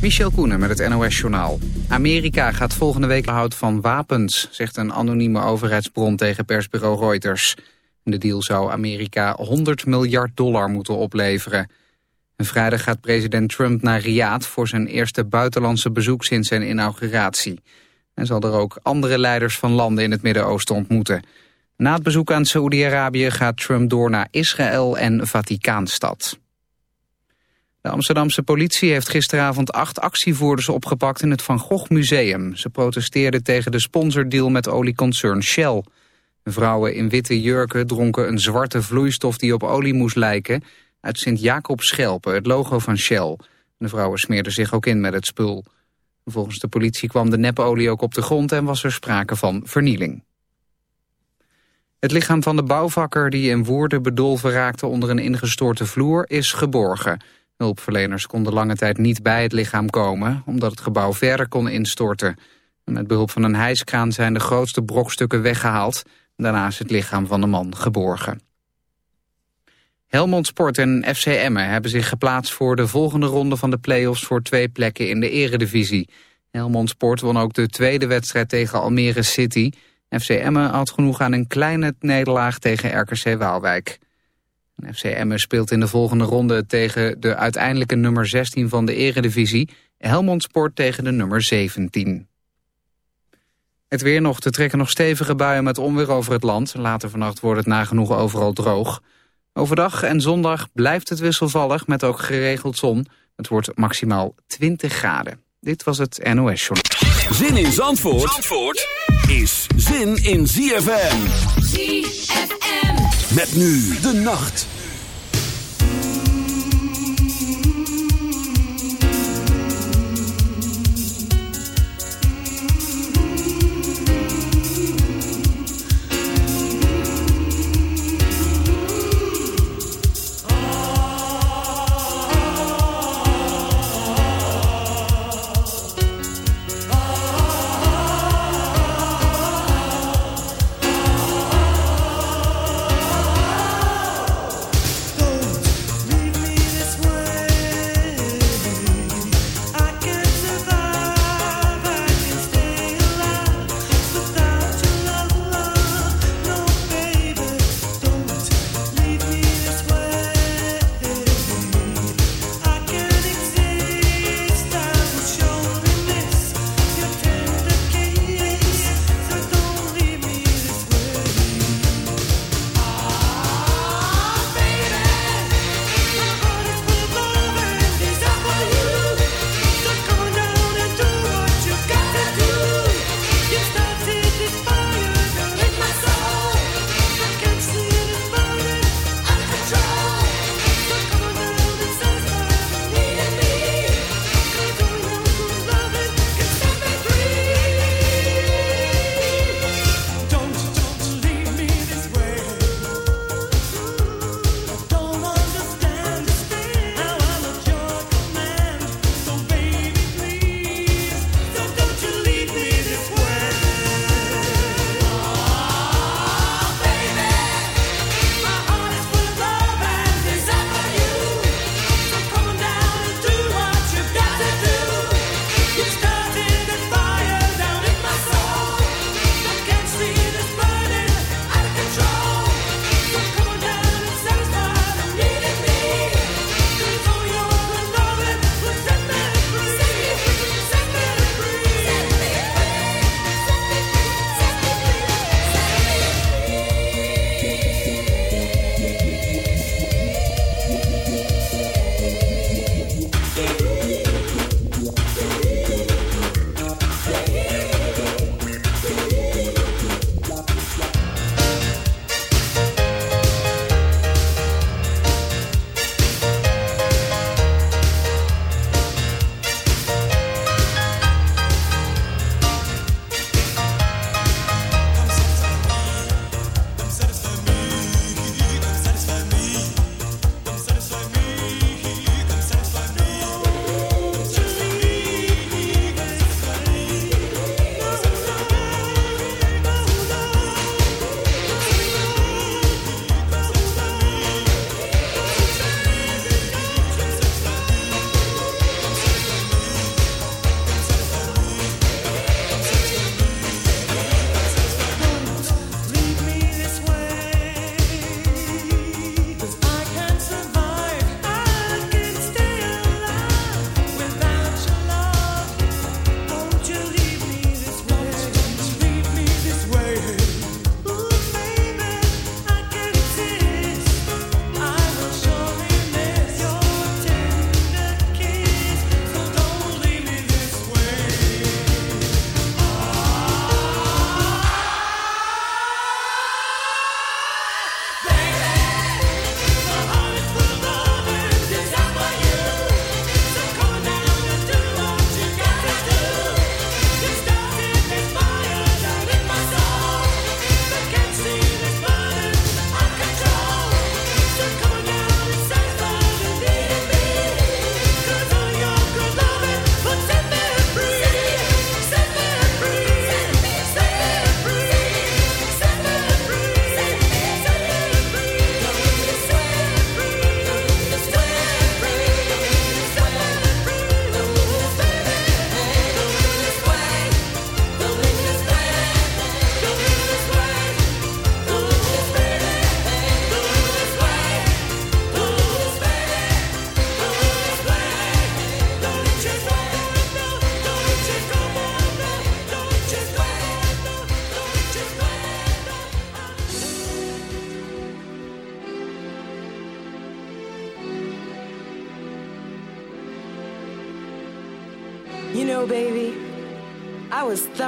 Michel Koenen met het NOS-journaal. Amerika gaat volgende week hout van wapens, zegt een anonieme overheidsbron tegen persbureau Reuters. De deal zou Amerika 100 miljard dollar moeten opleveren. En vrijdag gaat president Trump naar Riyadh voor zijn eerste buitenlandse bezoek sinds zijn inauguratie. En zal er ook andere leiders van landen in het Midden-Oosten ontmoeten. Na het bezoek aan Saoedi-Arabië gaat Trump door naar Israël en Vaticaanstad. De Amsterdamse politie heeft gisteravond acht actievoerders opgepakt in het Van Gogh Museum. Ze protesteerden tegen de sponsordeal met olieconcern Shell. Vrouwen in witte jurken dronken een zwarte vloeistof die op olie moest lijken... uit Sint-Jacob-Schelpen, het logo van Shell. De vrouwen smeerden zich ook in met het spul. Volgens de politie kwam de nepolie ook op de grond en was er sprake van vernieling. Het lichaam van de bouwvakker die in Woerden bedolven raakte onder een ingestorte vloer is geborgen. Hulpverleners konden lange tijd niet bij het lichaam komen omdat het gebouw verder kon instorten. met behulp van een hijskraan zijn de grootste brokstukken weggehaald. Daarna is het lichaam van de man geborgen. Helmond Sport en FC Emmen hebben zich geplaatst voor de volgende ronde van de play-offs voor twee plekken in de eredivisie. Helmond Sport won ook de tweede wedstrijd tegen Almere City. FC Emmen had genoeg aan een kleine nederlaag tegen RKC Waalwijk. FC Emmen speelt in de volgende ronde tegen de uiteindelijke nummer 16 van de eredivisie. Helmond Sport tegen de nummer 17. Het weer nog. te trekken nog stevige buien met onweer over het land. Later vannacht wordt het nagenoeg overal droog. Overdag en zondag blijft het wisselvallig met ook geregeld zon. Het wordt maximaal 20 graden. Dit was het NOS Journal. Zin in Zandvoort, Zandvoort is zin in ZFM. Met nu de nacht.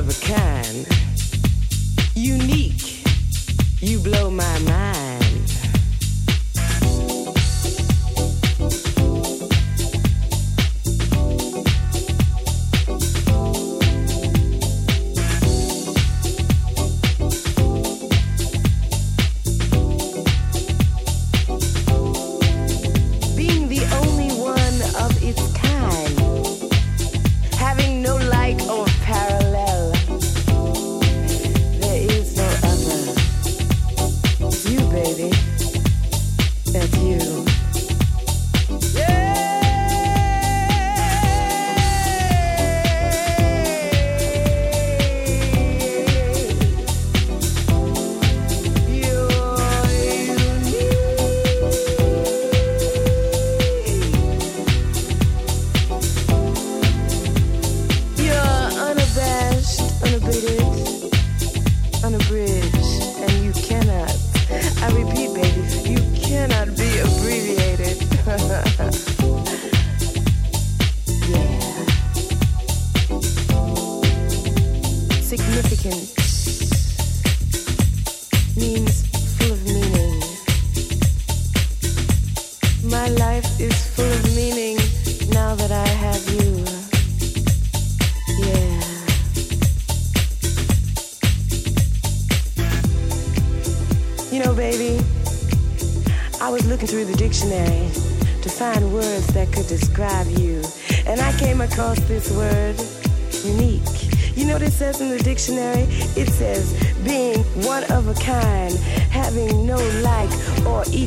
Of a kind. Unique, you blow my mind.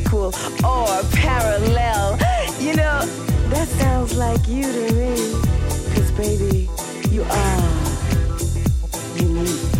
equal or parallel. You know, that sounds like you to me. Cause baby, you are unique.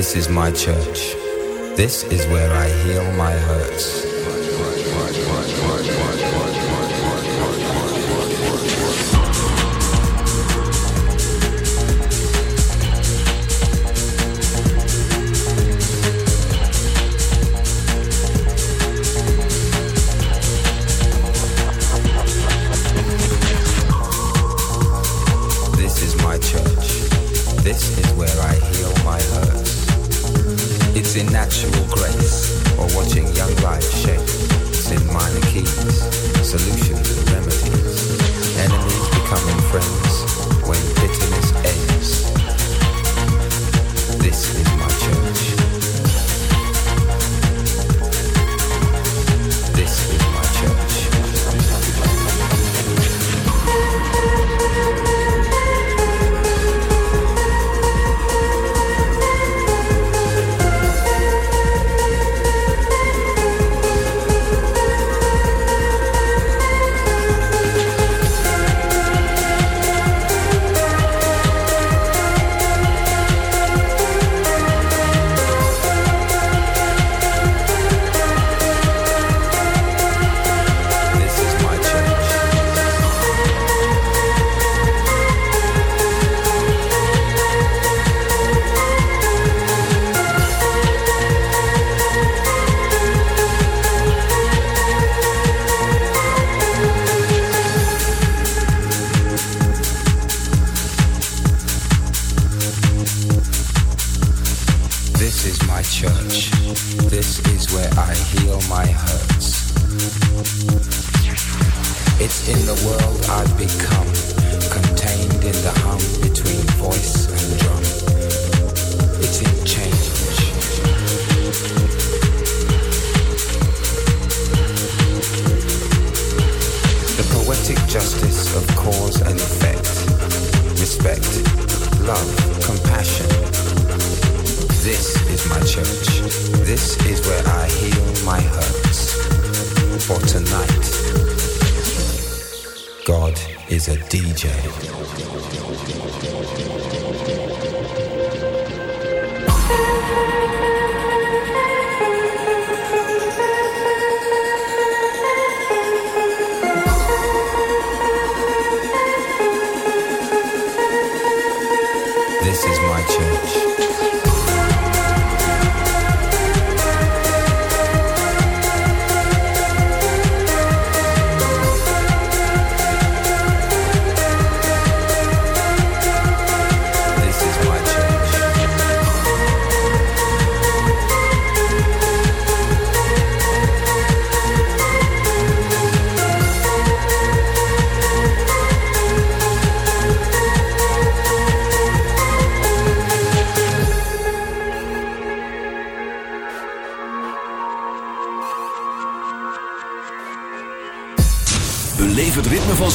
This is my church. This is where I heal my hurts. It's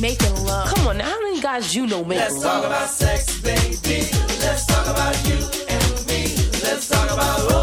making love. Come on, how many guys you know make Let's love? Let's talk about sex, baby. Let's talk about you and me. Let's talk about.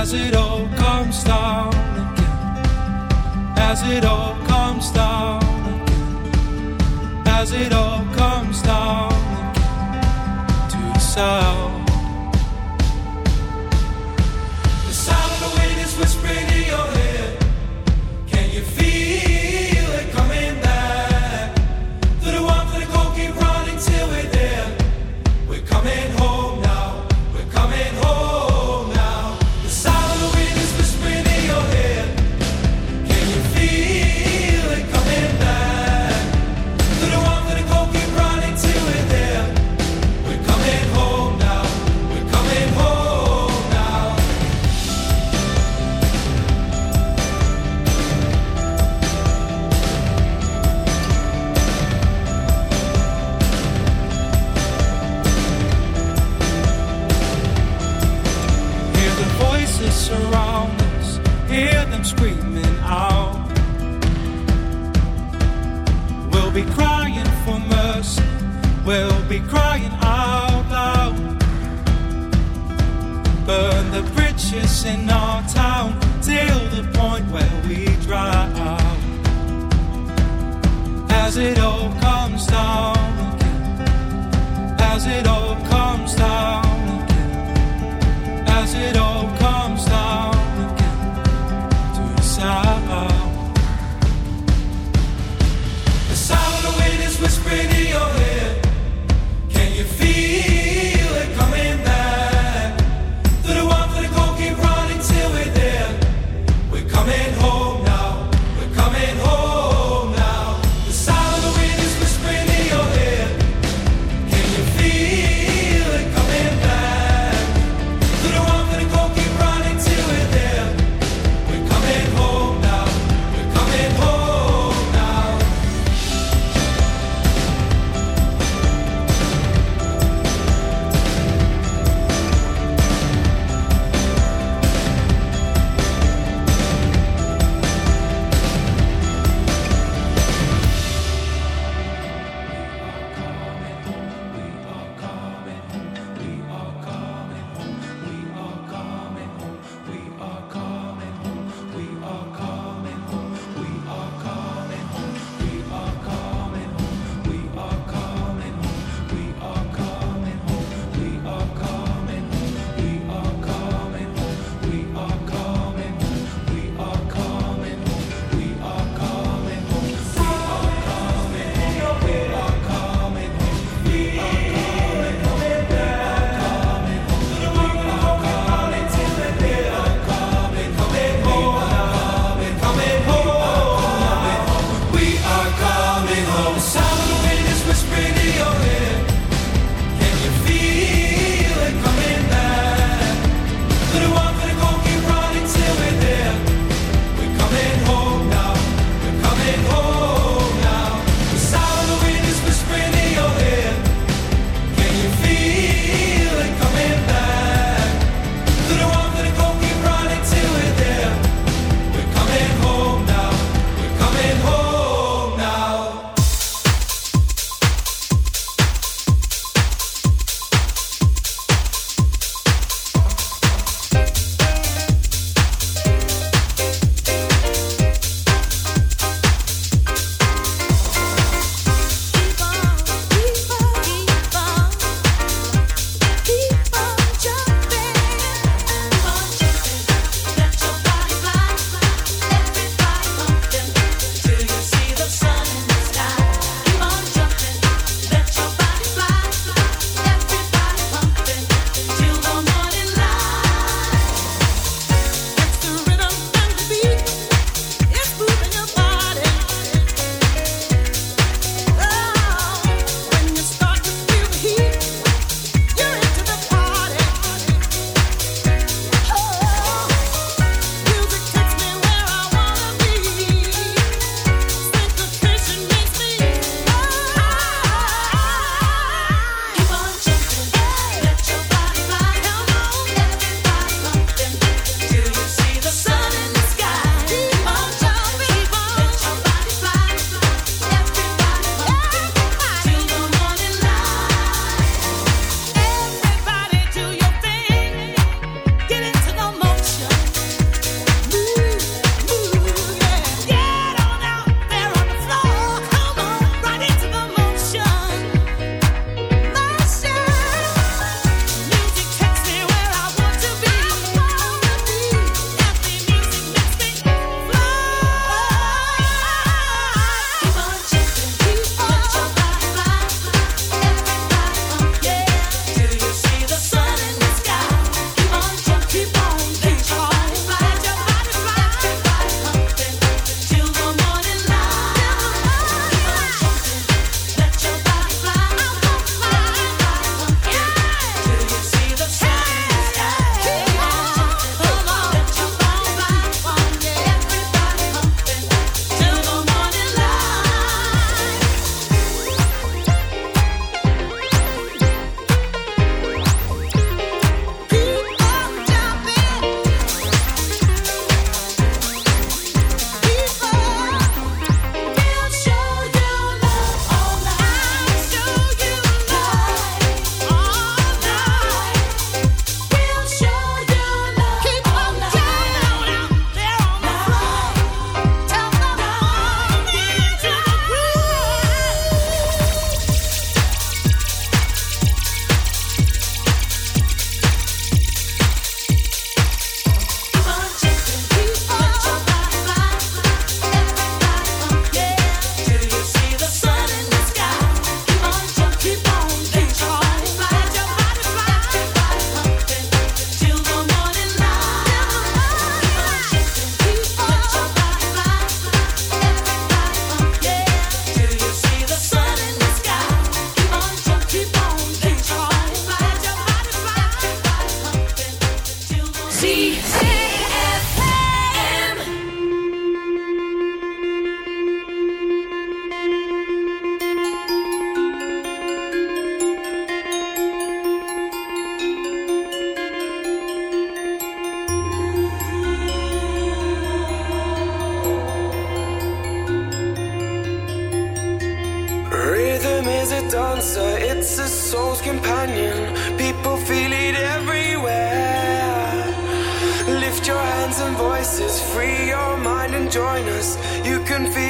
as it all comes down again, as it all comes down again, as it all comes down again. To the south. In our town till the point where we drown. As it all comes down as it all Is free your mind and join us. You can feel.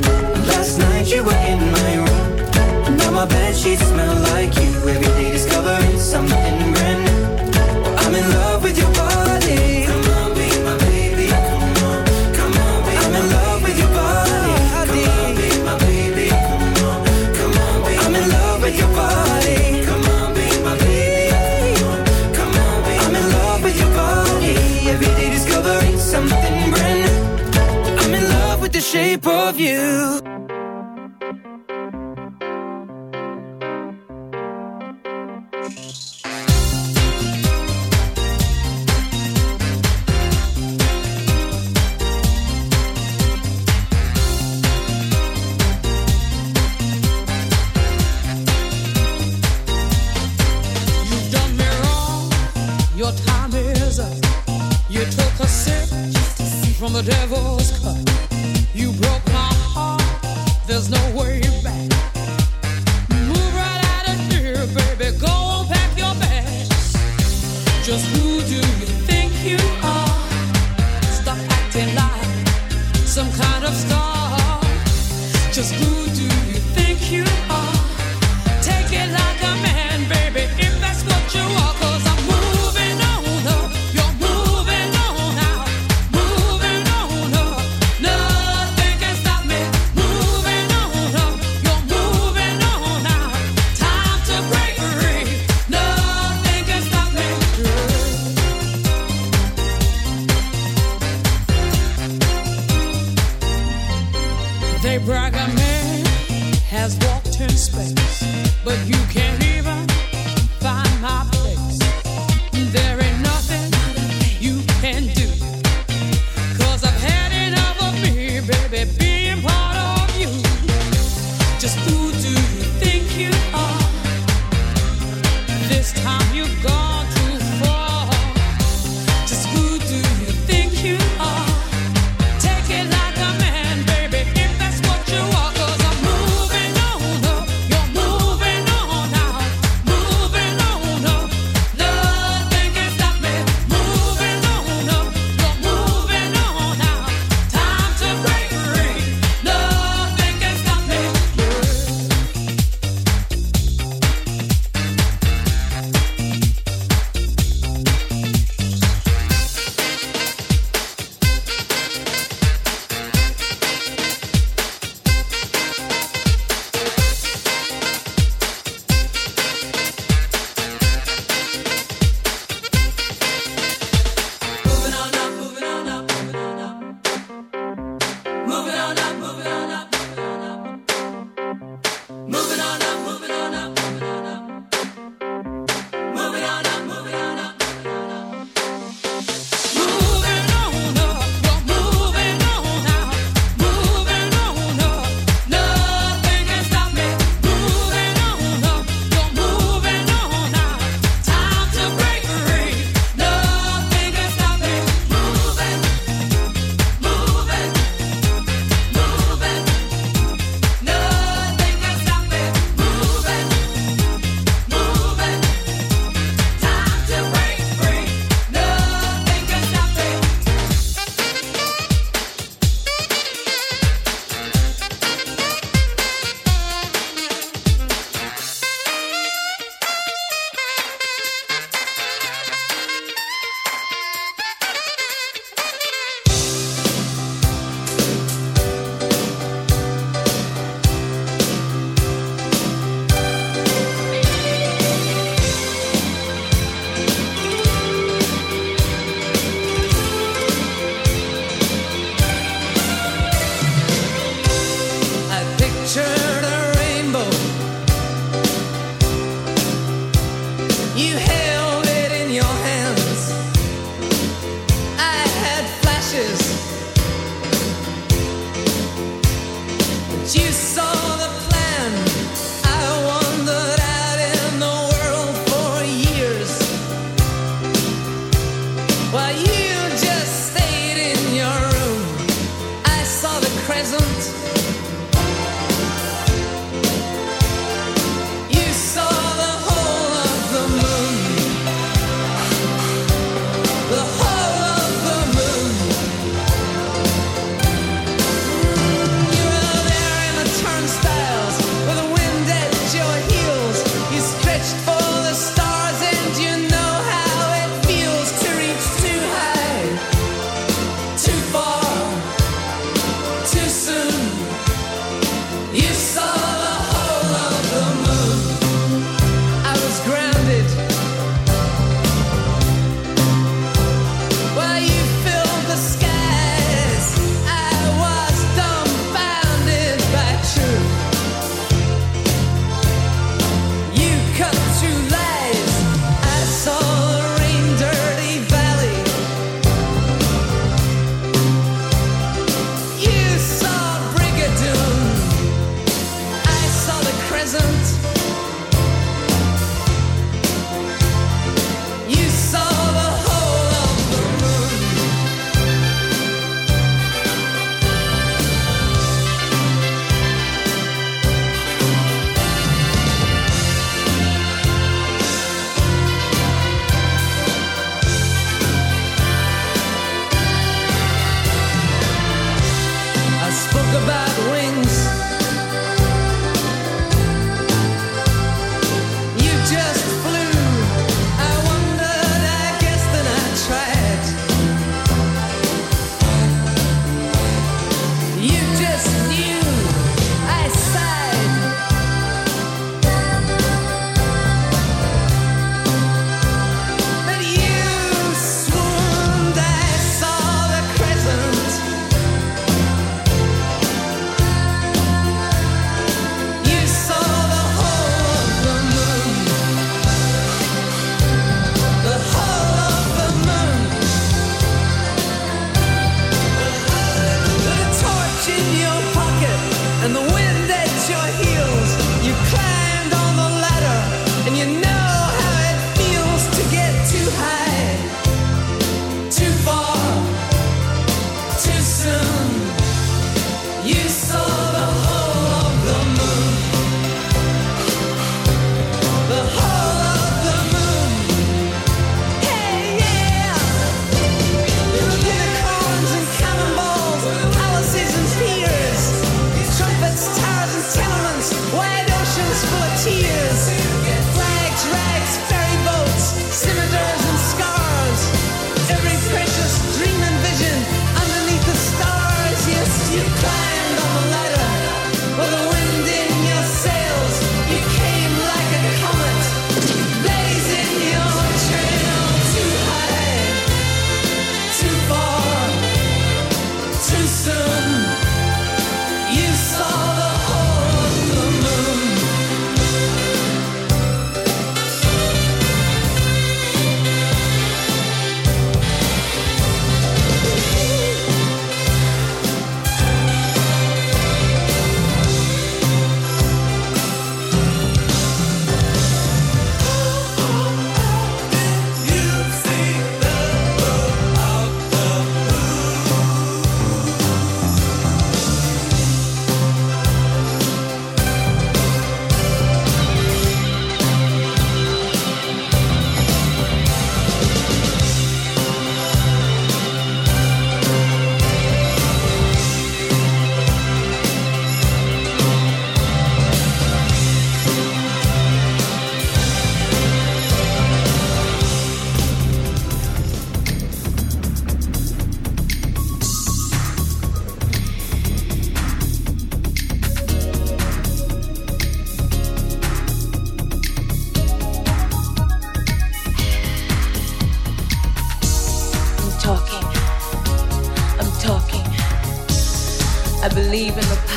Last night you were in my room. Now my bed sheets smell like you. Every day discovering something brand new. I'm in love with your body. Come on, be my baby. Come on, come on, I'm in love with your body. Come on, be my baby. Come on, come on, I'm in love with your body. Come on, be my baby. Come on, come on, I'm in love with your body. Every day discovering something brand new. I'm in love with the shape of you.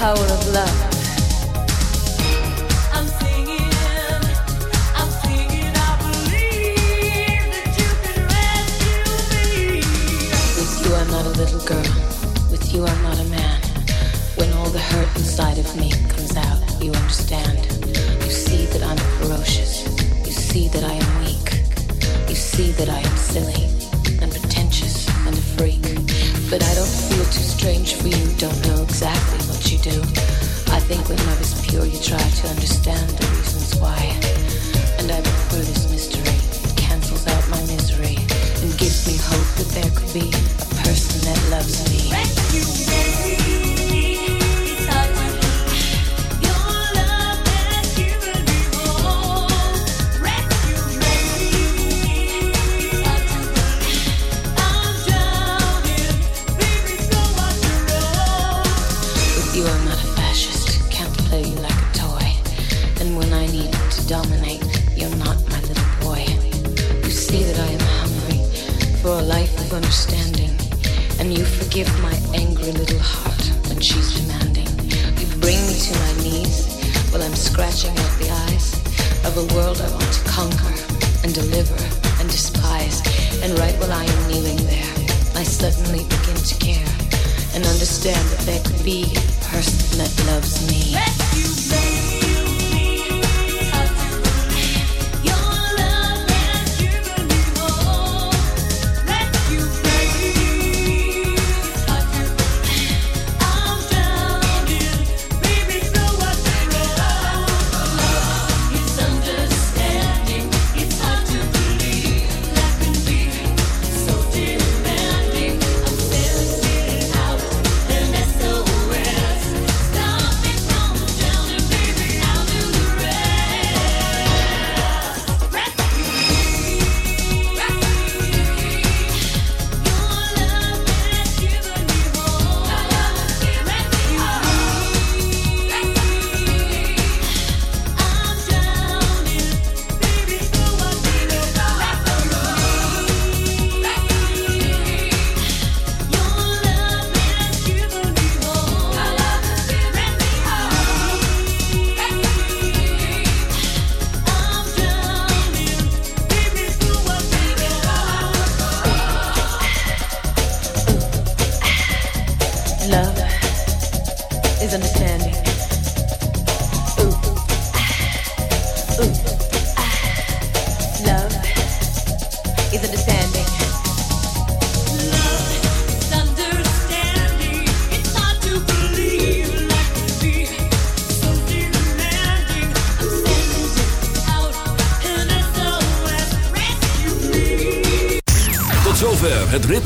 Jauro.